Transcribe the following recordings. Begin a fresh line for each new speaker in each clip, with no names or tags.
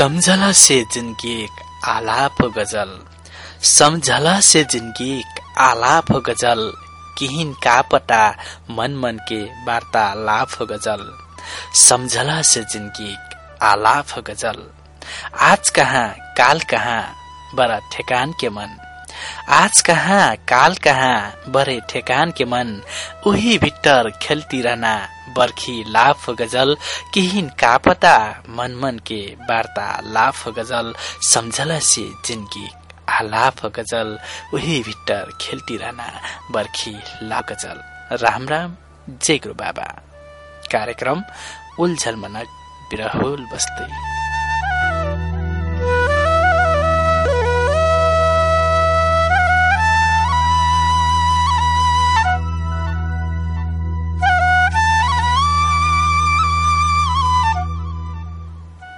समझला से जिंदगी एक आलाप गजल। समझला से जिंदगी एक आलाप गजल। किहिन कापटा मन मन के वार्ता लाभ हो गजल। समझला से जिंदगी एक आलाप गजल। आज कहाँ काल कहाँ बड़ा ठेकान के मन। आज कहाँ काल कहाँ बरे ठेकान के मन। उही भिट्टर खेलती रहना। बर्खी लाफ गजल किहिन कापता मन मन के वार्ता। लाफ गजल सम्झला से जिन्दगी आलाफ गजल। उही भिट्टर खेलती रहना बर्खी ला गजल राम राम जय गुरु बाबा। कार्यक्रम उल्झल मनक बिरहुल बस्दै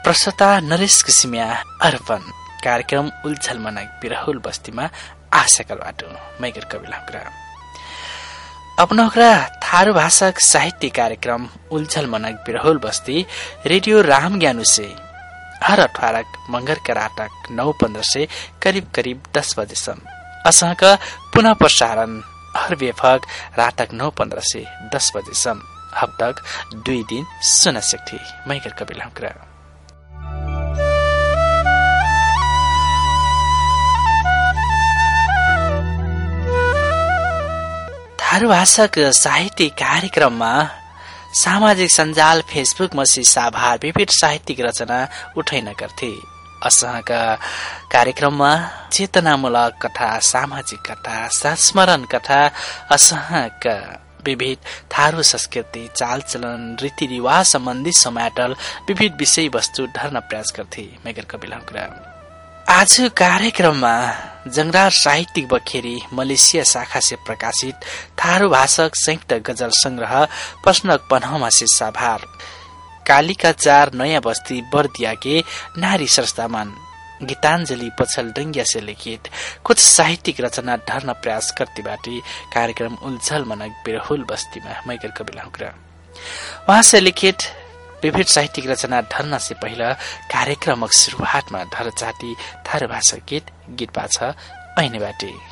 प्रसता नरेश किसिमिया अर्पण कार्यक्रम उल्झल मनाक बिरहुल बस्तीमा आशाका बाटो मैगर कविल हकरा। थारू भाषाक साहित्य कार्यक्रम उल्झल मनाक बिरहुल बस्ती रेडियो राम ज्ञानु से हर अठवारक मंगर का राटक नौ पन्ध्र से करिब करिब दस बजेसम्म। असहक पुनः प्रसारण हर बेफक राटक नौ पन्ध्र से दस बजेसम्म। हप्तक दुई दिन सुन सक्थे मैगर कपिल हकरा। थारू भाषाक साहित्य कार्यक्रममा सामाजिक सञ्जाल फेसबुक मसी साभार विविध साहित्यिक रचना उठैन गर्थे। असहका कार्यक्रममा चेतनामूलक कथा सामाजिक कथा संस्मरण कथा असहका विविध थारू संस्कृति चालचलन रीतिरिवाज सम्बन्धी समाटल विविध विषयवस्तु ढर्न प्रयास गर्थे। मेगर कपिल आज कार्यक्रममा जङ्गरार साहित्यिक बखेरी मलेसिया शाखा से प्रकाशित थारू भाषक संयुक्त गजल संग्रह प्रश्नक पन्हमा साभार। कालिका चार नयाँ बस्ती बर्दियाके नारी संस्थामान गीताञ्जली पछल डङ्गिया से लिखित कुछ साहित्यिक रचना ढर्न प्रयास करती कार्यक्रम उल्झल मनक बिरहुल बस्तीमा। मैकर कविला उहाँ से लिखित विविध साहित्यिक रचना ढल्न से पहिला कार्यक्रमक शुरूआतमा ढर जाति थारू भाषा गीत गीत छ ऐनेबाटे।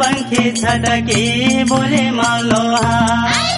पंखी छटकी बोले मलोहा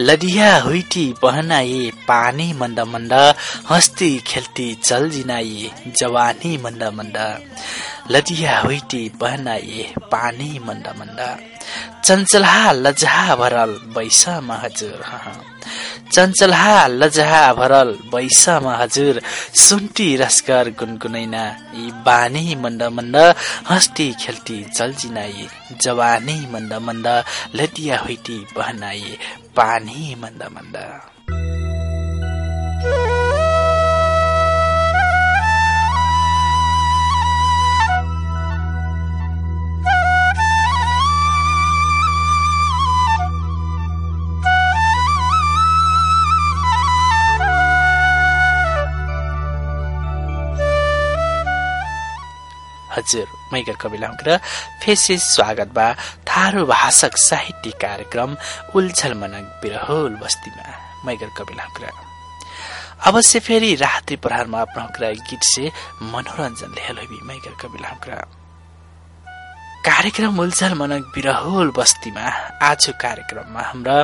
लडिया हुइटी बहनाए पानी मन्द मन्द हस्ती खेल्ती चल जिनाए जवानी मन्द मन्द। लडिया हुइटी बहनाए पानी मन्द मन्द। चञ्चलहा लजहा भरल बैसमा हजुर। चञ्चलहा लजहा भरल बैसमा हजुर। सुन्टी रस्कर गुनगुनैना यी बानी मन्द मन्द हस्ती खेल्ती चल्जिनाए जवानी मन्द मन्द। लटिया हुइटी बहनाए पानी मन्द मन्द हजुर मैगर कविला हुँक्र फेसे स्वागत बा। थारू भाषक साहित्य कार्यक्रम उल्झल मनक बिरहोल बस्तीमा। मैगर कविला हुँक्र। अवश्य फेरि रात्रि प्रहारमा हुँक्र गीत से मनोरञ्जन लेहलोबी मैगर कविला हुँक्र। कार्यक्रम उल्झल मनक बिरहोल बस्तीमा। आज कार्यक्रममा हाम्रा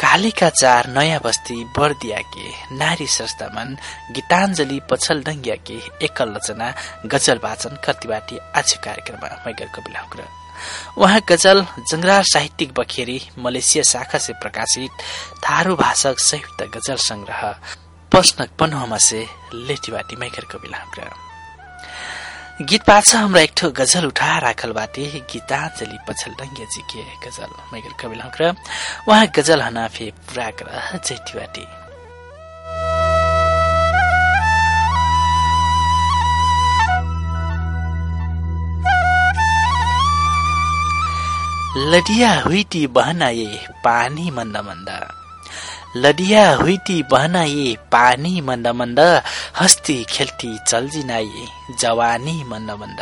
कालीका चार नयाँ बस्ती बर्दियाके नारी संस्थामान गीताञ्जली पछल डङ्गियाके एकल रचना गजल वाचन कतिबाटी आज कार्यक्रममा मैगर कपिला हुक्र। उहाँ गजल जंगरार साहित्यिक बखेरी मलेसिया शाखा से प्रकाशित थारू भाषक संयुक्त गजल संग्रह पस्नक पन्हुमा से लेटीबाटी मैगर गीत पाछ हमरा एक ठो गजल उठा राखल बाटे गीताञ्जली पछल डङ्गे जी के गजल। मैगल कविल हक्र उहाँ गजल हनाफे पुरा कर जैती बाटे लडिया हुइटी बहनाए पानी मन्द मन्द। लडिया हुइटी बहनाए पानी मन्द मन्द हस्ती खेल्ती जवानी मन्द मन्द।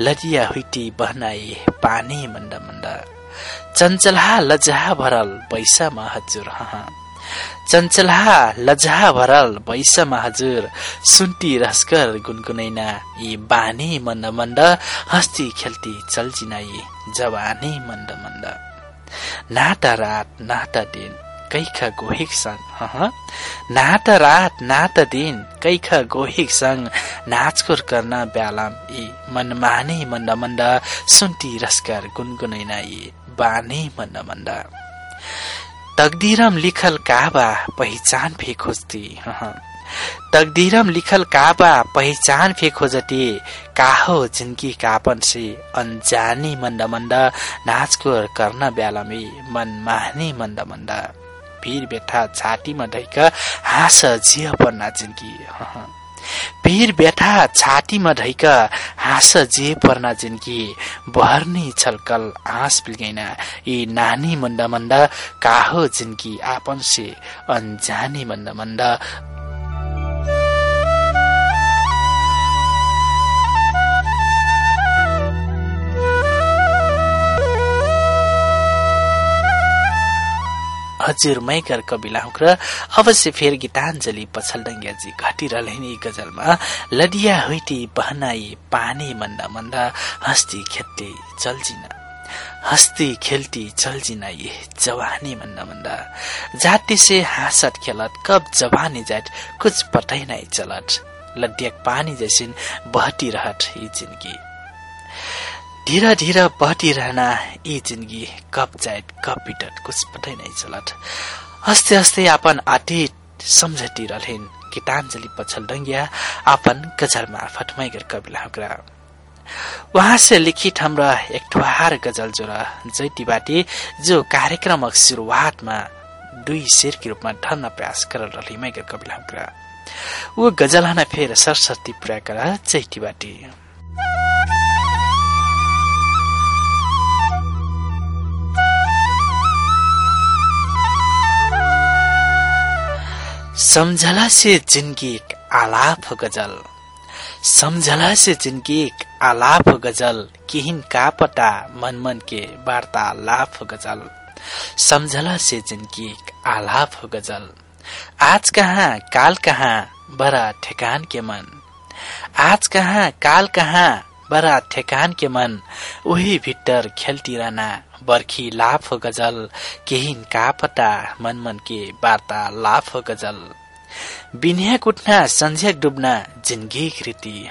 लडिया हुइटी बहनाए पानी मन्द मन्द। चञ्चलहा लजहा भरल बैसामा हजुर चञ्चलहा लजहा भरल बैसामा हजुर सुन्टी रस्कर गुनगुनैना यी बानी मन्द मन्द हस्ती खेल्ती चल्जिनाए जवानी मन्द मन्द। नाटा रात नाटा दिन कैखा गोहिक संग नाट रात नाट दिन कैखा गोहिक संग नाचकोर गर्न ब्यालाम यी। मनमाने मन्द मन्द। सुन्टी रस्कर गुनगुनैना यी। बाने मन्द मन्द। तकदीरम लिखल काबा पहिचान फे खोज्ती। तकदीरम लिखल काबा पहिचान फे खोजती। काहो जिन्दगी कापन से अनजानी मन्द मन्द। नाचकोर गर्न ब्यालामी मन माने मन्द मन्द। भिर बेठा छातीमा ढैक हाँस जिय पर्ना जिन्दगी भिर बेठा छातीमा ढैक हाँस जे पर्ना जिन्दगी। बहर्ने छलकल हाँस पिल्गैना। यी नानी मन्द मन्द काहो जिन्दगी आपन से अनजानी मन्द मन्द हजुर मैकर कविला हुक्र अवश्य फेर गीताञ्जली पछलडङ्ग्याजी घटिरहने गजलमा लडिया हुइटी बहनाई पानी मन्दा मन्दा हस्ती खेत्ते चल्जिन। हस्ती खेल्टी चलजिना ये जवानी भन्दा भन्दा जाति से हाँसत खेलत कब जवानी जाट कुछ पटै नै चलत। लड्याक पानी जैसिन बहटी रहत यी जिन्दगी। धीरा धीरा बहटी रहना यी जिन्दगी कब जाट कब पिटत कुछ पटै नै चलत। हस्ते हस्ते आपन आटिट सम्झटी रहलिन् गीताञ्जली पछल डङ्गिया आपन गजल मार्फत मैगर कविला वहाँ से लिखित हाम्रा एक ठुहार गजल जोरा जैती बाटी जो कार्यक्रमक सुरुवातमा दुई शेरकी रूपमा ढल्न प्रयास कर रही मैगर कविला वो गजल हना फेर सरस्वती पुरा करा चैती बाटी। समझला से जिंदगी एक आलाप गजल। समझला से जिंदगी एक आलाप गजल किहिन का पटा मन मन के वार्ता लाभ हो गजल। समझला से जिंदगी एक आलाप गजल। आज कहाँ काल कहाँ बड़ा ठेकान के मन। आज कहाँ काल कहाँ बड़ा ठेकान के मन उही भित्तर खेल्टी रहना बर्खी हो गजल केहिन का पता मन मन के वार्ता हो गजल। बिन्या कुट्ना संझेक डुब्ना जिन्दगी कृति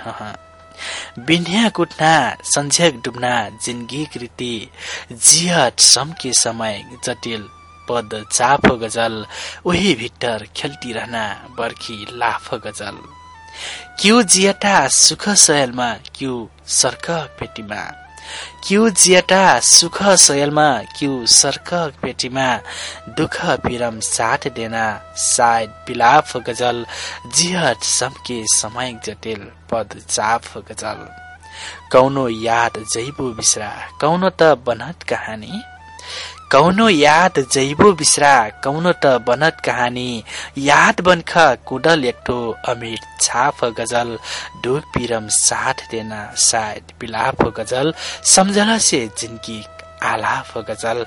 बिन्या कुट्ना संझेक डुब्ना जिन्दगी कृति जियत समके समय जटिल पद हो गजल उही भित्तर खेल्टी रहना बर्खी लाफ गजल। क्यू जियटा सुख सयलमा क्यू सर्क पेटीमा। क्यू जियटा सुख सयलमा क्यू सर्क पेटीमा। दुख पिरम साथ देना सायद बिलाप गजल जिहट समके समय जटिल पद चाप गजल। कौनो याद जैबो बिसरा कौनो त बनत कहानी। कौनो याद जैबो बिसरा कौनो त बनत कहानी। याद बन्ख कुडल एकठो अमिर छाप गजल। डोक पिरम साथ देना सायद बिलाप गजल। सम्झला से जिन्दगी आलाप गजल।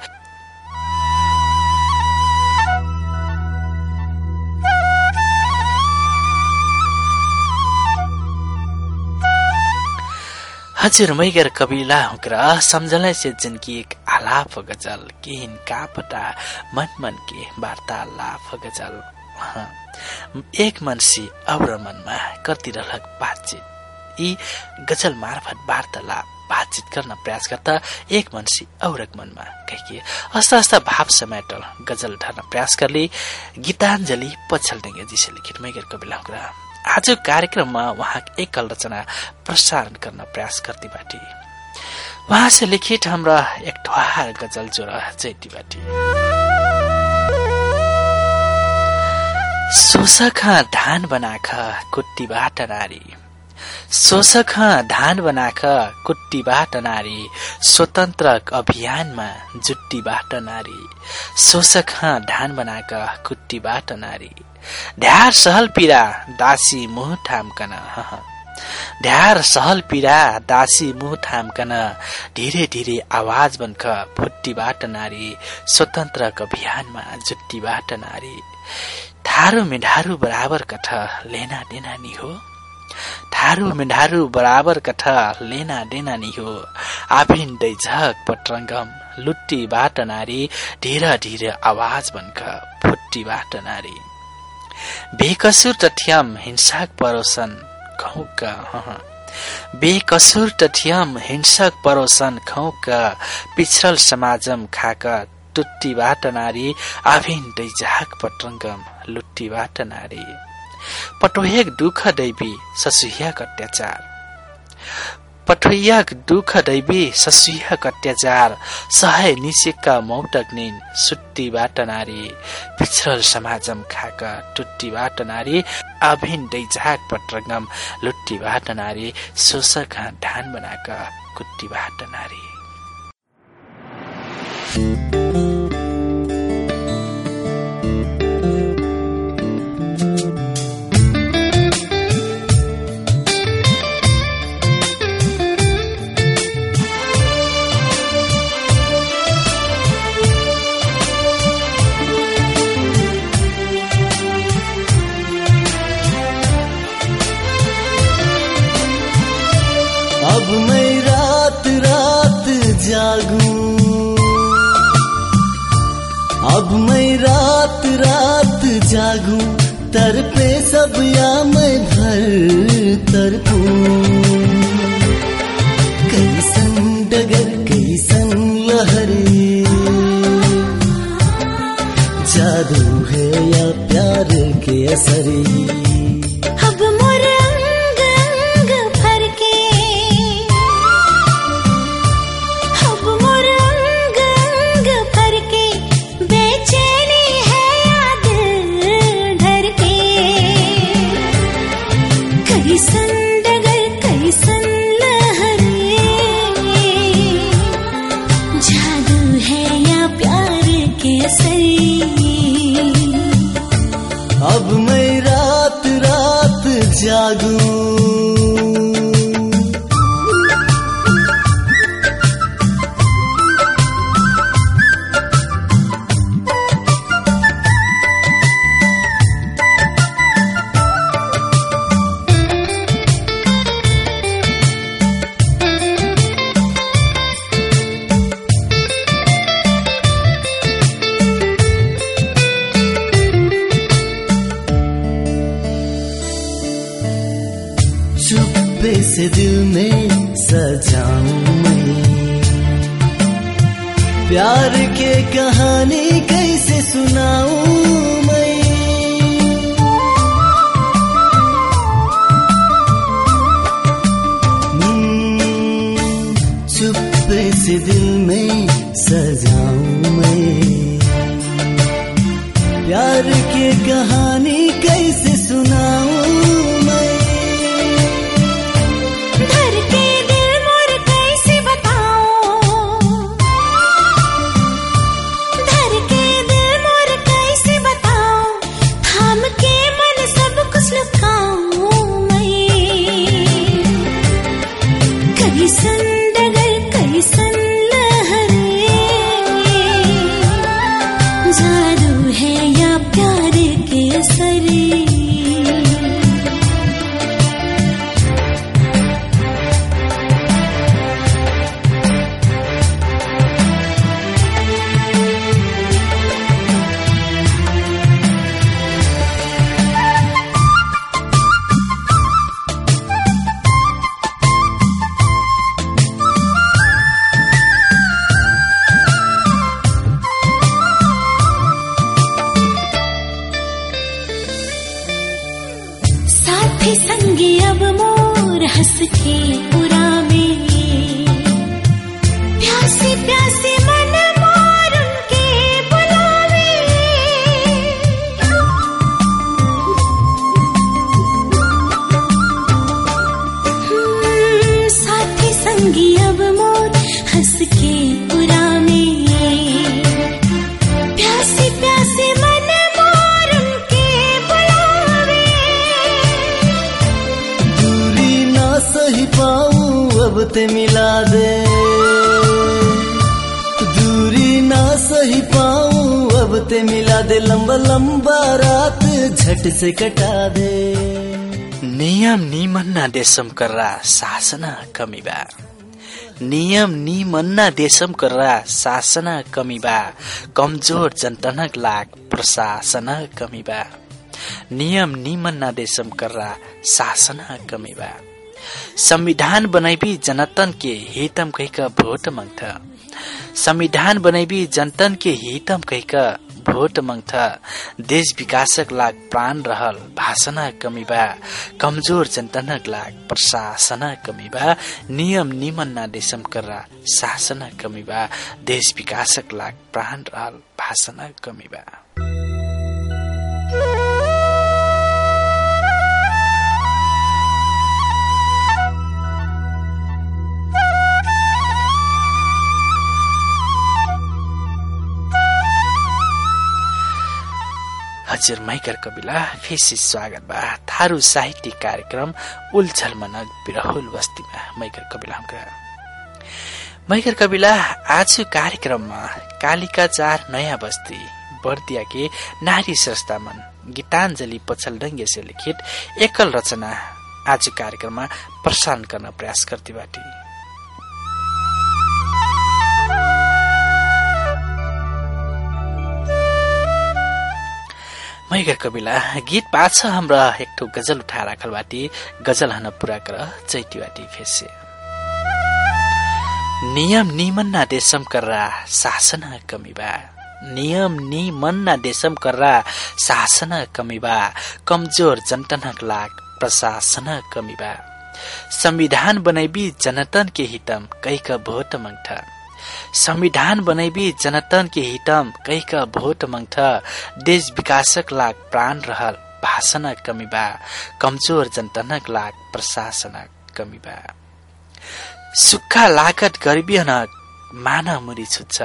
हजुर मैगर कविला हुक्रा सम्झलाई से एक आलाप गजल। केहिन कापटा मन मन के वार्तालाप गजल। एक मनसी अवर मनमा कति रहलक बातचित। यी गजल मार्फत वार्तालाप बातचित गर्न प्रयास गर्दा एक मनसी औरक मनमा कहिए हस्ता हस्ता भाव समेटल गजल ढर्न प्रयास करले गीताञ्जली पछल डेङ्गे जिसे लिखित मैगर कविला हुक्रा आज कार्यक्रममा उहाँ एकल रचना प्रसारण गर्न प्रयास गर्दै बाटी। उहाँ से लिखित हाम्रा एक ठुहार गजल जोरा जैती बाटी। सोसख धान बनाख कुट्टीबाट नारी। सोसख धान बनाख कुट्टीबाट नारी। स्वतन्त्र अभियानमा जुट्टीबाट नारी। सोसख धान बनाक कुट्टीबाट नारी। ढ्यार सहल पीरा दासी मुह थामकन। ढ्यार सहल पीरा दासी मुह थामकन। धीरे धीरे आवाज बन्ख फुट्टीबाट नारी स्वतन्त्र अभियानमा जुट्टीबाट नारी। थारू मिढारू बराबर कठ लेना देना नि हो। थारू मिढारू बराबर कठ लेना देना नि हो। आभिन दै झक पट्रङ्गम लुट्टीबाट नारी ढिर ढिर आवाज बन्ख फुट्टीबाट नारी। बेकसुर टठ्याम हिंसाक परोसन खौका बेकसुर टठ्याम हिंसक परोसन खौका पिछड़ल समाजम खाका टुट्टीबाट नारी आभिन दैजाक पटरङ्गम लुट्टीबाट नारी। पटोहेक दुख दैवी ससुहियाक अत्याचार। पठैयाक दुख दैवी ससुहक अत्याचार सहाय निसेकका मौटक निन सुट्टीबाट नारी। पिछरल समाजम खाक टुट्टीबाट नारी अभिन दैझाक पट्रगम लुट्टीबाट नारी शोषक ढान बनाक कुट्टीबाट नारी।
जागूं, तर पे सब या मैं भर तरपूं कैसन डगर कैसन लहरी। जादू है या प्यार के असरी। चुप्पे से दिल में सजाऊं मैं। प्यार के कहानी कैसे सुनाऊं चुप्पे से दिल में सजाऊं मैं। प्यार के कहानी से कटा दे।
नियम निमन्ना देशम कर्रा शासन कमिबा नियम निमन्ना देशम कर्रा शासन कमिबा कमजोर जनतनक लाग प्रशासन कमिबा नियम निमन्ना देशम कर्रा शासन कमिबा संविधान बनैबी जनतन के हितम कहिक भोट मंगथ। संविधान बनैबी जनतन के हितम कहिक भोट मंगथ देश विकासक लाग प्राण रहल भाषण कमिबा कमजोर जनतनक लाग प्रशासन कमिबा नियम निमन ना देशम कर्रा शासन कमिबा देश विकासक लाग प्राण रहल भाषण कमिबा हजुर माइकर कविला फेसी स्वागत बा। थारू साहित्य कार्यक्रम उल्झल मनक बिरहुल बस्तीमा। मैकर कविला हाम्रा मैकर कविला आज कार्यक्रममा कालिका चार नयाँ बस्ती बर्दियाके नारी संस्थामन गीताञ्जली से लिखित एकल रचना आज कार्यक्रममा प्रसारण गर्न प्रयास गर्दै मैगर कविला गीत पाछ हाम्रा एक ठो गजल उठा राखल बाटी गजल हन पूरा कर चैती बाटी फेसे। नियम निमन्ना देशम कर्रा शासन कमिबा नियम निमन्ना देशम कर्रा शासन कमिबा कमजोर जनतनक लाग प्रशासन कमिबा संविधान बनैबी जनतन के हितम कैक भोट मंगठ संविधान बनैबी जनतन के हितम कैक भोट मंगठ देश विकासक लाग प्राण रहल भाषण कमिबा कमजोर जनतनक लाग प्रशासन कमिबा सुक्खा लागत गरिबी हनक माना मुरी छुट्छ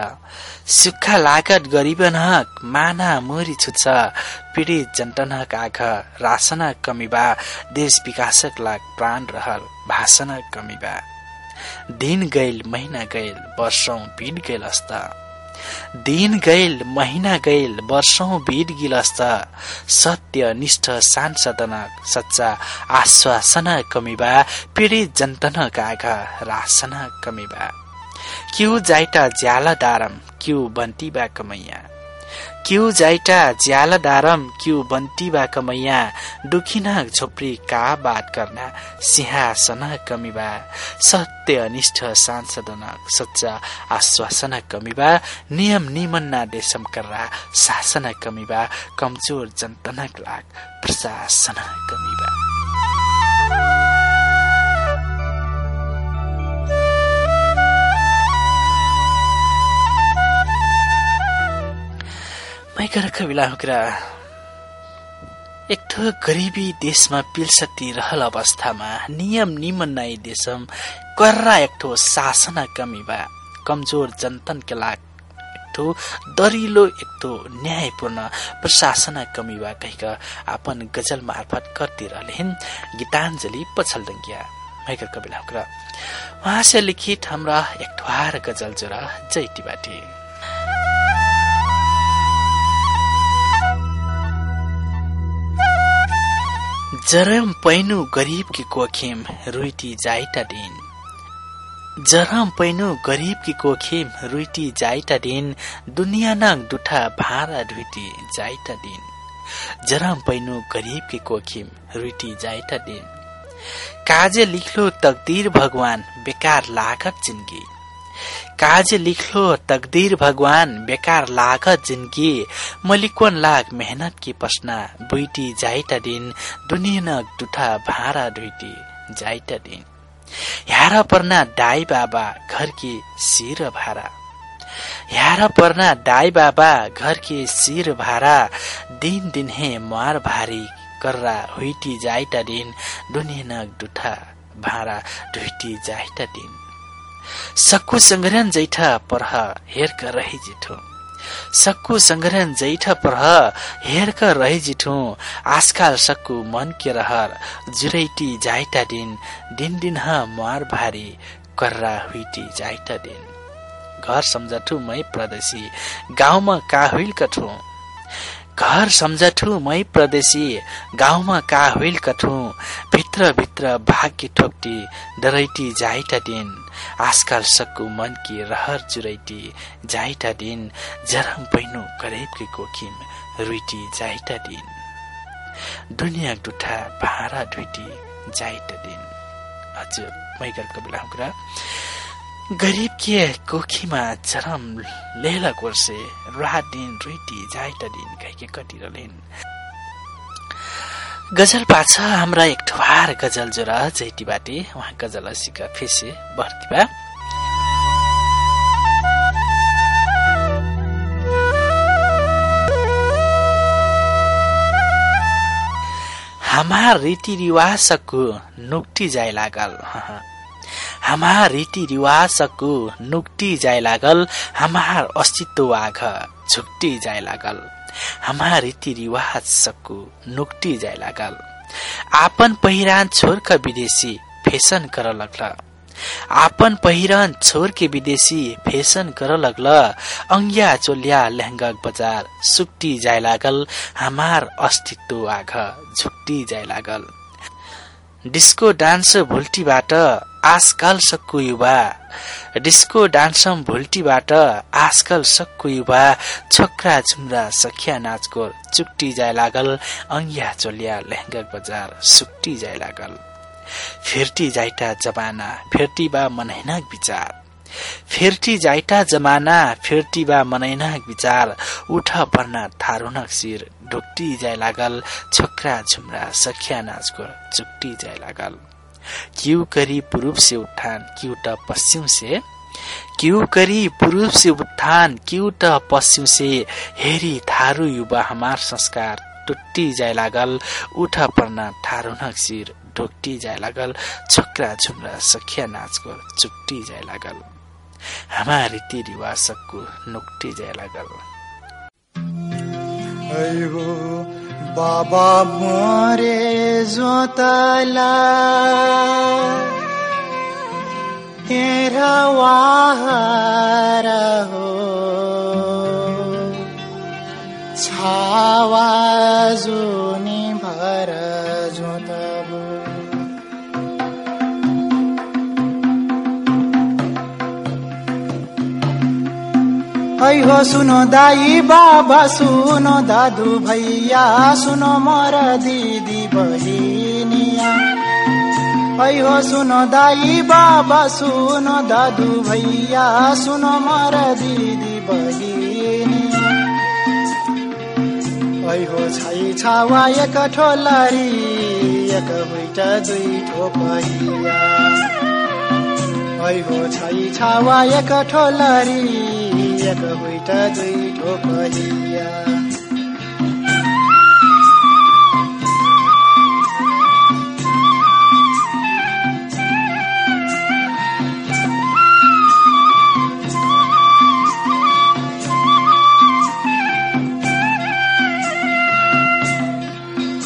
सुक्खा लागत गरिबी हनक माना मुरी छुट्छ पीडित जनतनक आघ रासन कमिबा देश विकासक लाग प्राण रहल भाषण कमिबा दिन गैल महिना गैल वर्षौं बीत गैल अस्ता। दिन गैल महिना गैल वर्षौं बीत गिल अस्ता। सत्य निष्ठ सांसदनक सच्चा आश्वासन कमिबा पीडित जनतनक आघ रासन कमिबा क्यू जाइटा ज्याला दारम क्यू बन्टीबा कमैया। क्यू जाइटा ज्याला दारम क्यू बन्टीबा कमैया दुखिना झोप्री का बात करना सिंहासन कमिबा सत्य अनिष्ठ सांसदनक सच्चा आश्वासन कमिबा नियम निमन्ना देशम कर्रा शासन कमिबा कमजोर जनतनक लाग प्रशासन कमिबा। मैकर कविला हुक्रा एक ठो गरिबी देशमा पिलसती रहल अवस्थामा नियम निमन्नाई देशम कर्रा एक ठो शासन कमिबा कमजोर जनतन के लाग ठो दरिलो एक ठो न्यायपूर्ण प्रशासन कमिबा कहिका आपन गजल मार्फत करती रहलेन गीताञ्जली पछल डङ्गिया मैकर कविला हुक्रा उहाँ से लिखित हाम्रा एक ठोहार गजल जोरा जैती बाटी जरम पैनु गरीब की कोखिम रुइटी जाइटा दिन। जरम पैनु गरीब की कोखिम रुइटी जाइटा दिन दुनिया नङ दुठा भाँडा ढुइटी जाइटा दिन। जरम पैनु गरीब की कोखिम रुइटी जाइटा दिन। काजे लिखलो तकदीर भगवान बेकार लागत जिन्दगी। काज लिखलो तकदीर भगवान बेकार लागत जिन्दगी मलिकोन लाग मेहनत की पसना बुइटी जाइटा दिन दुनिया दुठा भाँडा ढुइटी जाइटा दिन। यार पर्ना दाई बाबा घर की सिर भारा। यार पर्ना दाई बाबा घर की सिर भारा दिन दिन है मार भारी कर्रा हुइटी जाइटा दिन दुनिया दुठा भाँडा ढुइटी जाइटा दिन। सक्कु संग्रहण जैठा परह हेरका रही जिठो। सक्कु संग्रहण जैठा परह हेरका रही जिठो। आजकाल सक्कु मन के रहर जुरैटी जाइटा दिन दिन दिन ह मार भारी कर्रा हुइटी जाइटा दिन। घर सम्झठु मै प्रदेशी गाउँमा का हुइल कठु? घर सम्झठु मै प्रदेशी। गाउँमा का हुइल कठु भित्र भित्र भाग्य ठोक्टी डरैटी जाइटा दिन। आजकाल सक्कु मन की रहर जुरैटी जाइटा दिन। जरम पैनु करेब के कोखिम रुइटी जाइटा दिन। दुनिया डुठा भाँडा ढुइटी जाइटा दिन। हजुर मैगर कबिला कुरा गरीब के कोखीमा जरम लेला कोर्से रात दिन रुइटी जाइटा दिन कहिके कटिरलेन गजल पाछ हाम्रा एक ठुहार गजल जोरा जैटी बाटे उहाँ गजल सिका फेसे हमार रीति रिवाजको नुक्टी जाय लागल हमार रीति रिवाजको नुक्टी जाय लागल हमार अस्तित्व आघ झुक्टी जाय लागल। हमार रीति रिवाज सबको नुक्टी जाय लागल। आपन पहिरान छोड़का विदेशी फेसन कर लगल। आपन पहिरन छोड़ के विदेशी फेसन कर लगल। अंगिया चोलिया लहंगा बजार सुक्टी जाय लागल। हमार अस्तित्व आघ झुक्टी जाय लागल। डिस्को डान्स भुल्टीबाट आजकल सक्कु युवा। डिस्को डान्सम भुल्टीबाट आजकल सक्कु युवा। छोक्रा झुम्रा सखिया नाचको चुक्टी जाय लागल अंगिया चोलिया लेहङ्गा बजार सुक्टी जाय लागल। फिर्ती जाइटा जमाना फिर्ती बा मनैनाक विचार। फिर्ती जाइटा जमाना फिर्ती बा मनैनाक विचार। उठ पर्ना थारुनक शिर। ढुक्टी जाय लागल छोक्रा झुम्रा सखिया नाचको चुक्टी जाय लागल। क्यों करी पूर्व से उठान क्यों ट पश्चिम से। क्यों करी पूर्व से उठान क्यों ट पश्चिम से। हेरी थारू युवा हमार संस्कार। टुट्टी जाय लागल उठ पर्ना ठारो नक ढोक्टी जाय लागल छोक्रा झुम्रा सखिया नाचको चुट्टी जाय लागल। हाम्रा रीति रिवाज सबको नुक्टी जाय लागल।
बाबा मोरे जोतला। तेरा वाहर हो। छावा जुनी है सुनो दाई बाबा सुनो दादु भैया सुनो मोर दिदी बहिनिया। है सुनो दाई बाबा सुनो दादु भैया सुनो मोर दिदी बहिनिया। है छाई छावा एक ठोलरी एक हुइट दुई ठोपहिया है हो छाई छावा एक ठोलरी एक हुइट दुई ठोपहिया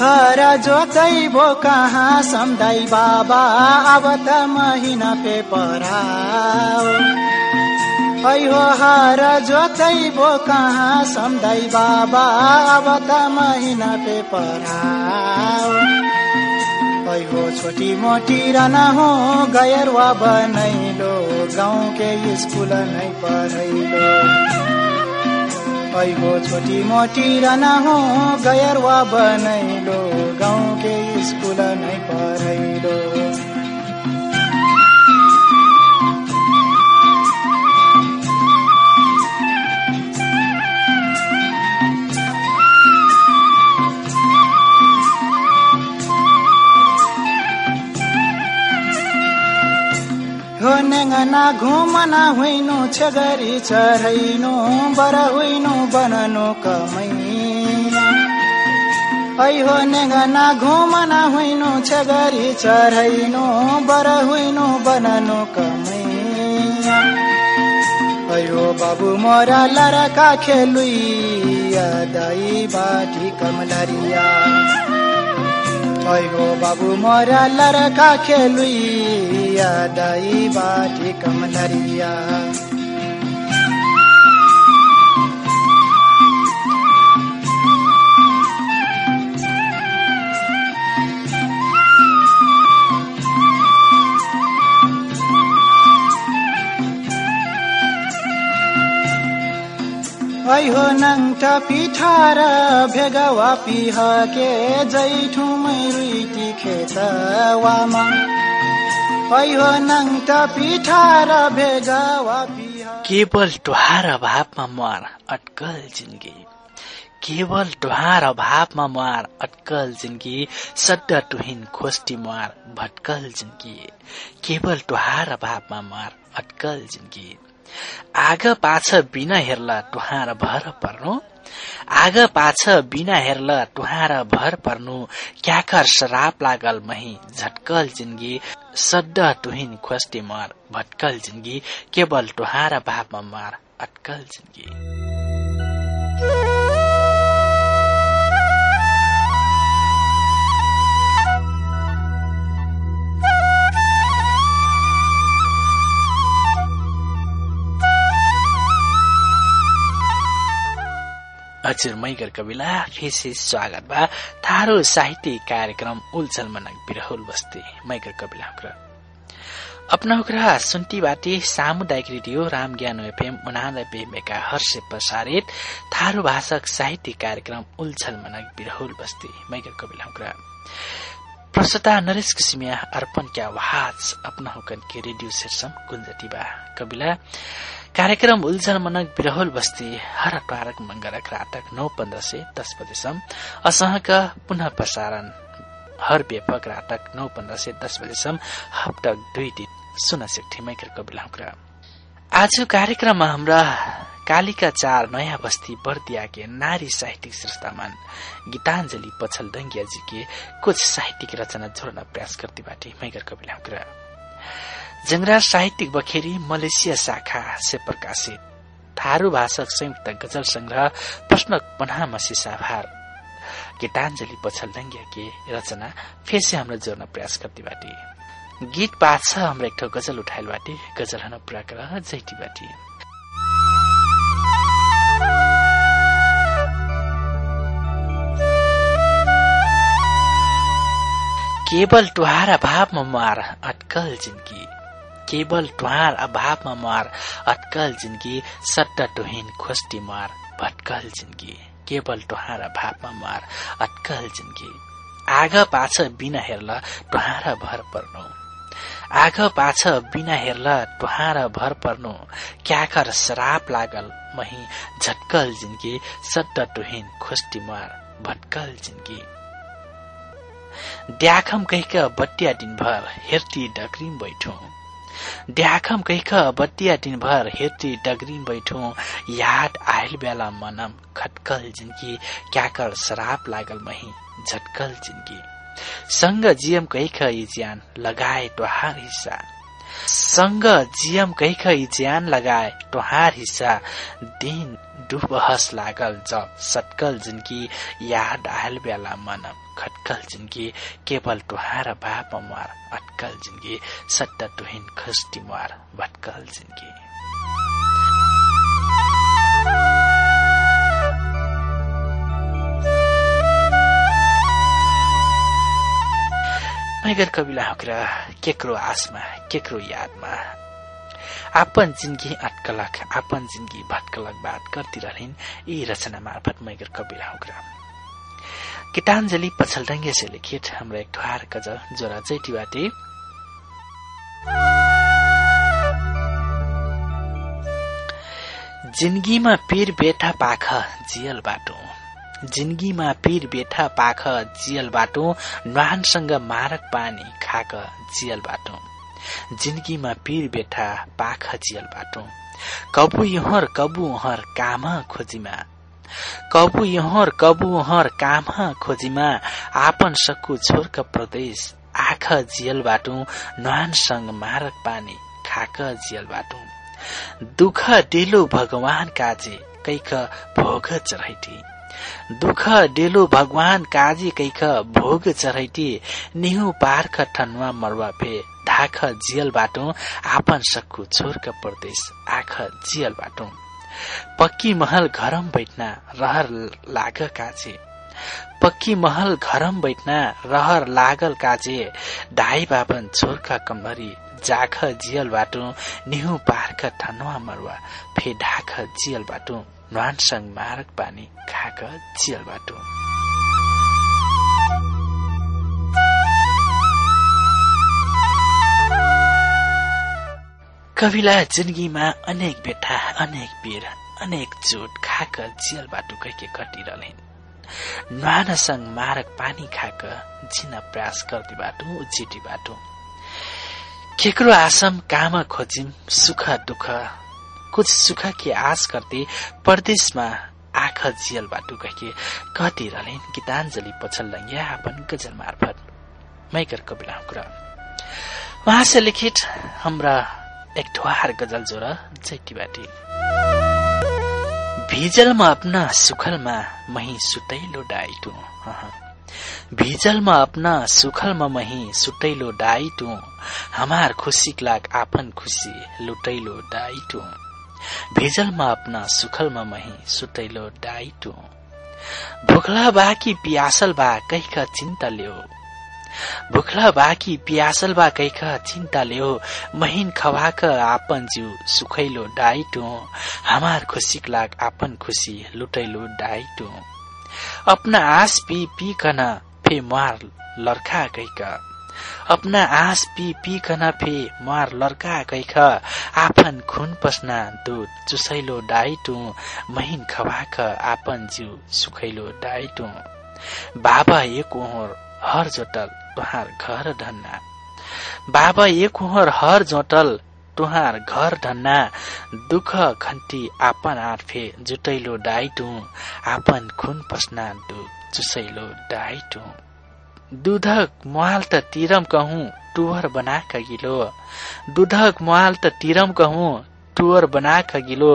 घर जोतैबो कहाँ सम्झाइ बाबा अब त महिना पे हो हार जोतैबो कहाँ? सम्झाइ बाबा अब त महिना पे है हो छोटी मोटी रना हो गयरवा बनैलो गाउँ के स्कुल नै पढैलो। हो छोटी मोटी रना हो गयरवा बनैलो गाउँ के स्कुल नै पढैलो। हो नेङ्गना घुमना हुइनु छगरी चढैनु बर हुइनु बननु कमैया ऐ हो नेङ्गना घुमना हुइनु छगरी चढैनु बर हुइनु बननु ऐ हो बाबु मोरा लरका खेलुइया दाई बाटी कमलरिया। ऐ हो बाबु मोरा लरका खेलुइया दाई बाटी कमलरिया ऐ हो नङ्ट पिठार भेगवा पिहके जैठु रुइटी खेतवामा ऐ हो नङ्ट पिठार भेगवा पिह
केवल डुहार अभावमा मर अटकल जिन्दगी। केवल डुहार अभावमा मार अटकल जिन्दगी। सड्डा टुहिन खोस्टी मार भटकल जिन्दगी। केवल डुहार अभावमा मार अटकल जिन्दगी। आग पाछ बिना हेर्ला टुहार भर पर्नु। आग पाछ बिना हेर्ला टुहार भर पर्नु। क्याकर शराब लागल मही झटकल जिन्दगी। सड्डा टुहिन खोस्टी मार भटकल जिन्दगी। केवल टुहार भावमा मार अटकल जिन्दगी। हजुर मैगर कविला फेरि स्वागत बा थारो साहित्य कार्यक्रम उल्चल मनक बिरहुल बस्ती मैगर कविला हुक्रा। अपना हुक्रा सुन्टी बाटी सामुदायिक रेडियो राम ज्ञान एफएम उनानब्बे मेगा हर्ष प्रसारित थारू भाषक साहित्य कार्यक्रम उल्छल मनक बिरहुल बस्ती मैगर कविला हुक्रा। प्रस्तुता नरेश किसिमिया अर्पण क्या आवाज अपना हुकन के रेडियो शीर्षम गुंजटीबा कविला कार्यक्रम उल्झन मनक बिरहोल बस्ती हर टारक मंगरक रातक नौ पन्ध्र से दस बजेसम्म असहका पुनः प्रसारण। हर व्यापक रातक नौ पन्ध्र से दस बजेसम्म हप्तक दुई दिन सुन सिक्थे मैकर कविला हुक्रा आज कार्यक्रममा हाम्रा कालिका चार नयाँ बस्ती बर्दिया के नारी साहित्यिक संस्थामान गीतांजलि पछल दंगिया जी के कुछ साहित्यिक रचना जोड़ना प्रयास करती बाटी मैगर कविला हुक्रा जंगराज साहित्यिक बखेरी मलेसिया शाखा से प्रकाशित। थारू भाषक संयुक्त गजल संग्रह प्रश्न पन्हामसी साभार दंगिया के रचना फेर से हमरा जोड्न प्रयास करती बाटी। गीत पाठ छ हाम्रो एक गजल उठाइल बाटी। गजल हन पुरा कर जैटी बाटी। केवल टुहार अभावमा मार अटकल जिन्दगी। केवल टुहार अभावमा मार अटकल जिन्दगी सट्टा टुहिन खोस्टी मार भटकल जिन्दगी। केवल टुहार अभावमा मार अटकल जिन्दगी। आग पाछ बिना हेर्ला टुहार भर पर्नु। आग पाछ बिना हेर्ला टुहार भर पर्नु। क्याकर श्राप लागल मही झटकल जिन्दगी सट्टा टुहिन खोस्टी मार भटकल जिन्दगी। ड्याखम कहिक बटिया दिनभर हेर्ती डगरिम बैठो। ड्याखम कहिक बटिया दिनभर हेर्ती डगरिम बैठो। याद आयल बेला मनम खटकल जिन्दगी क्याकर शराब लागल मही झटकल जिन्दगी। संग जियम कहिक यी ज्यान लगाए टोहार हिस्सा। संग जियम कहिक यी ज्यान लगाए टोहार हिस्सा दिन डुबहस लागल जब सटकल जिन्दगी याद आयल बेला मनम खटकल जिन्दगी केवल टुहार बाप मार अटकल जिन्दगी सट्टा टुहिन खस्टी मार भटकल जिन्दगी मैगर कविला हकरा केक्रो आसमा केक्रो यादमा आपन जिन्दगी अटकलक आपन जिन्दगी भटकलक बात करती रहलिन् यी रचना मार्फत मैगर कविला हकरा गीतांजलि पछलडंगे से लिखित हाम्रो एक ठुहार गजल जोरा जैटीबाटे जिन्दगीमा पीर बेठा पाख जियल बाटो जिन्दगीमा पीर बेठा पाख जियल बाटो न्वानसँग मारक पानी खाक जियल बाटो। जिन्दगीमा पीर बेठा पाख जियल बाटो। कबु यहर कबु हर काम खोजीमा। कबु यहर कबु हर काम खोजीमा। आपन सक्कु छोरक प्रदेश आख जियल बाटो न्वानसँग मारक पानी खाक जियल बाटो। दुख डेलो भगवान काजे कैख भोग चढ़ैटी दुख डेलो भगवान काजी कैख भोग चढ़ैटी निहु पार्ख ठनुवा मरुवा फे ढाख जियल बाटो आपन सक्कु छोरक प्रदेश आख जियल बाटो। पक्की महल घरम बैठना रहर लाग काजे। पक्की महल घरम बैठना रहर लागल काजे। ढाई बाबन छोरका कमरी जाख जियल बाटो निहु पार्ख ठनुवा मरुवा फे ढाख जियल बाटो। न्वानसङ मारक पानी खाक जियल बाटो कविला जिन्दगीमा अनेक बेटा अनेक पीर अनेक चोट खाक जियल बाटो कैके कटिरहलिन् न्वानसँग मारक पानी खाक जिन प्रयास गर्दी बाटो उजिटी बाटो केक्रो आसम काम खोजिम सुख दुख कुछ सुख की आश करते परदेशमा आख जियल बाटो कहिके कति रहलिन् गीताञ्जलि पछल लङ्ग्या अपन गजल मार्फत। मैकर कविला कुरा। वहाँ से लिखित हाम्रा एक ठुहार गजल जोरा जैटी बाटी भिजलमा अपना सुखलमा मही सुतैलो डाइटु। भिजलमा अपना सुखलमा मही सुतैलो डाइटु। हमार खुसी लाग आफन खुसी लुटैलो डाइटु। भेजलमा अपना सुखलमा मही सुतैलो डाइटो। भुखला बाकी पियासल बा कैख चिन्ता ल्यो। भुखला बाकी पियासल बा कैख चिन्ता ल्यो। महिन खवाक आपन जिउ सुखैलो डाइटो। हमार खुसीक लाग आपन खुसी लुटैलो डाइटो। अपना आस पी पी कन फे मार लर्खा कैका अपना आस पी पी कन फे मार लर्का कैख आफन खुन पस्ना दूध चुसैलो डाइटु महिन खवाक आपन जिउ सुखैलो डाइटु। बाबा एक ओहर हर जोटल तुहार घर धन्ना। बाबा एक ओहर हर जोटल तुहार घर धन्ना। दुख खन्ती आपन आर्फे जुटैलो डाइटु आपन खुन पस्ना दूध चुसैलो डाइटु। दूधक मुहाल त तिरम कहूँ टुवर बना गिलो दूधक मुहाल त तिरम कहूँ टुवर बना गिलो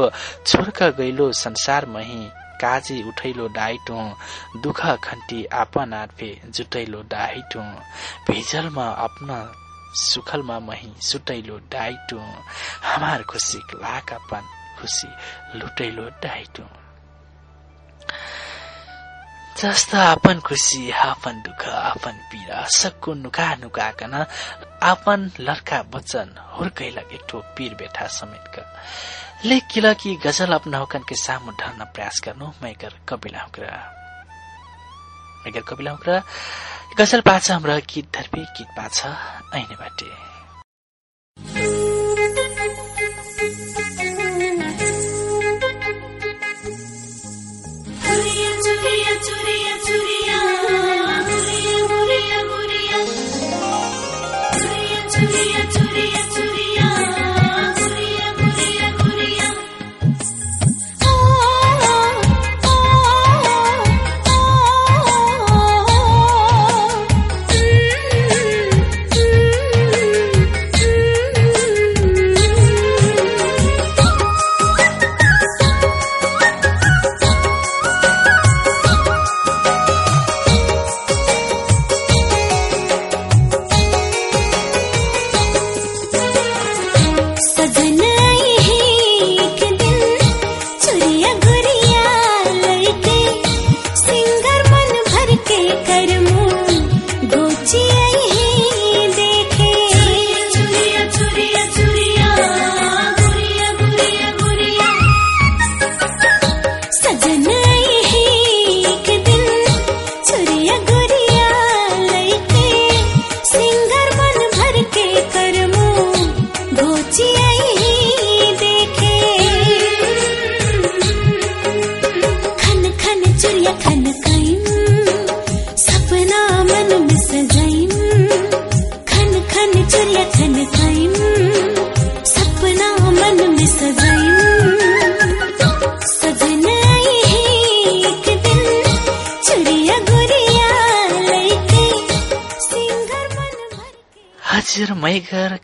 छोर्क गइलो संसार मही काजी उठैलो डाइटो दुख खन्ती आपन आर्फे जुटैलो डाइटो भेजलमा अपना सुखलमा मही सुटैलो डाइटो हमार खुसी लाक अपन खुसी लुटैलो डाइटो जस्तो आफन खुसी आफन दुःख आफन पीडा सबको नुका नुकाकन आफन लड़का बच्चन हुर्कै लगे ठो पीर बेठा समेतका। लेख किला की गजल अपना हुकन के सामु ढल्न प्रयास गर्नु मैगर कपिला हुक्रा। मैगर कपिला हुक्रा गजल पाछ हाम्रो गीत धर्पी गीत पाछ ऐने बाटे। Happiest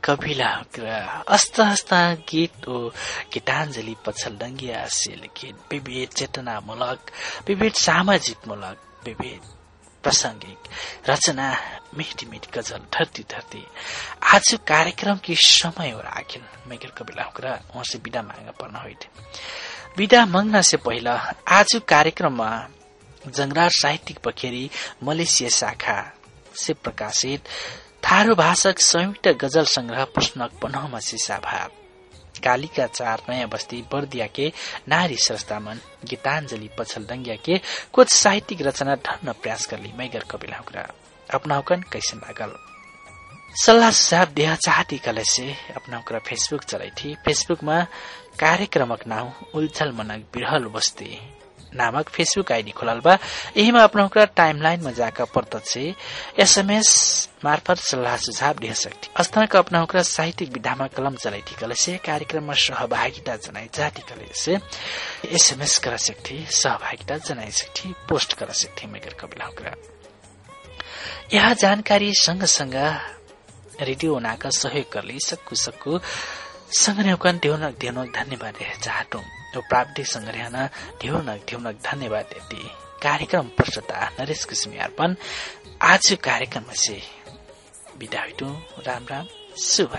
कपिला अस्त हस्त गीत ओ गीताञ्जली पछल डङ्गिया सेल गीत विविध चेतनामूलक विविध सामाजिकमूलक विविध प्रासङ्गिक रचना मिठी मिठी गजल धरती धरती। आज कार्यक्रम की समय हो आखिर मैगर कपिला हुक्रा वहाँ से विदा मांग पर्न होइट। विदा माग्न से पहिला आज कार्यक्रममा जंगरार साहित्यिक पखेरी मलेसिया शाखा से प्रकाशित थारू भाषक संयुक्त गजल संग्रह पुस्तक पन्हमा सिसा भाव। कालिका चार नयाँ बस्ती बर्दिया के नारी संस्थामन गीताञ्जली पछल डंगिया के कुछ साहित्यिक रचना ढन्न प्रयास करली मैगर कपिला हुक्रा अपना हुकन कैसे लागल? सल्लाह सुझाव देह चाहती कले से अपना हुक्रा फेसबुक चलाई थी फेसबुक में कार्यक्रमक नाम उल्झल मनक बिरहल बस्ती। नामक फेसबुक आईडी खोलल बा यहीमा अपना हुक्रा टाइमलाइन में जाकर प्रत्यक्ष एसएमएस मार्फत सल्लाह सुझाव सकती अस्थानक अपना हुक्रा साहित्यिक विधामा कलम चलाई थी कले से कार्यक्रम में सहभागिता जनाई जाती कले से एसएमएस कर सकती सहभागिता जनाई सकती पोस्ट कर सकती मेगर कपिला हुक्रा यह जानकारी सँगसँग रेडियो नाका सहयोग करले सक्कु सक्कु संग्रहकन ढेउनक ढेउनक धन्यवाद चाहटौँ यो प्राविधिक संग्रहन ढेउनक ढेउनक धन्यवाद देती कार्यक्रम प्रस्तुता नरेश कुसुमी अर्पण। आज कार्यक्रम से बिदा हुइटु। राम राम शुभ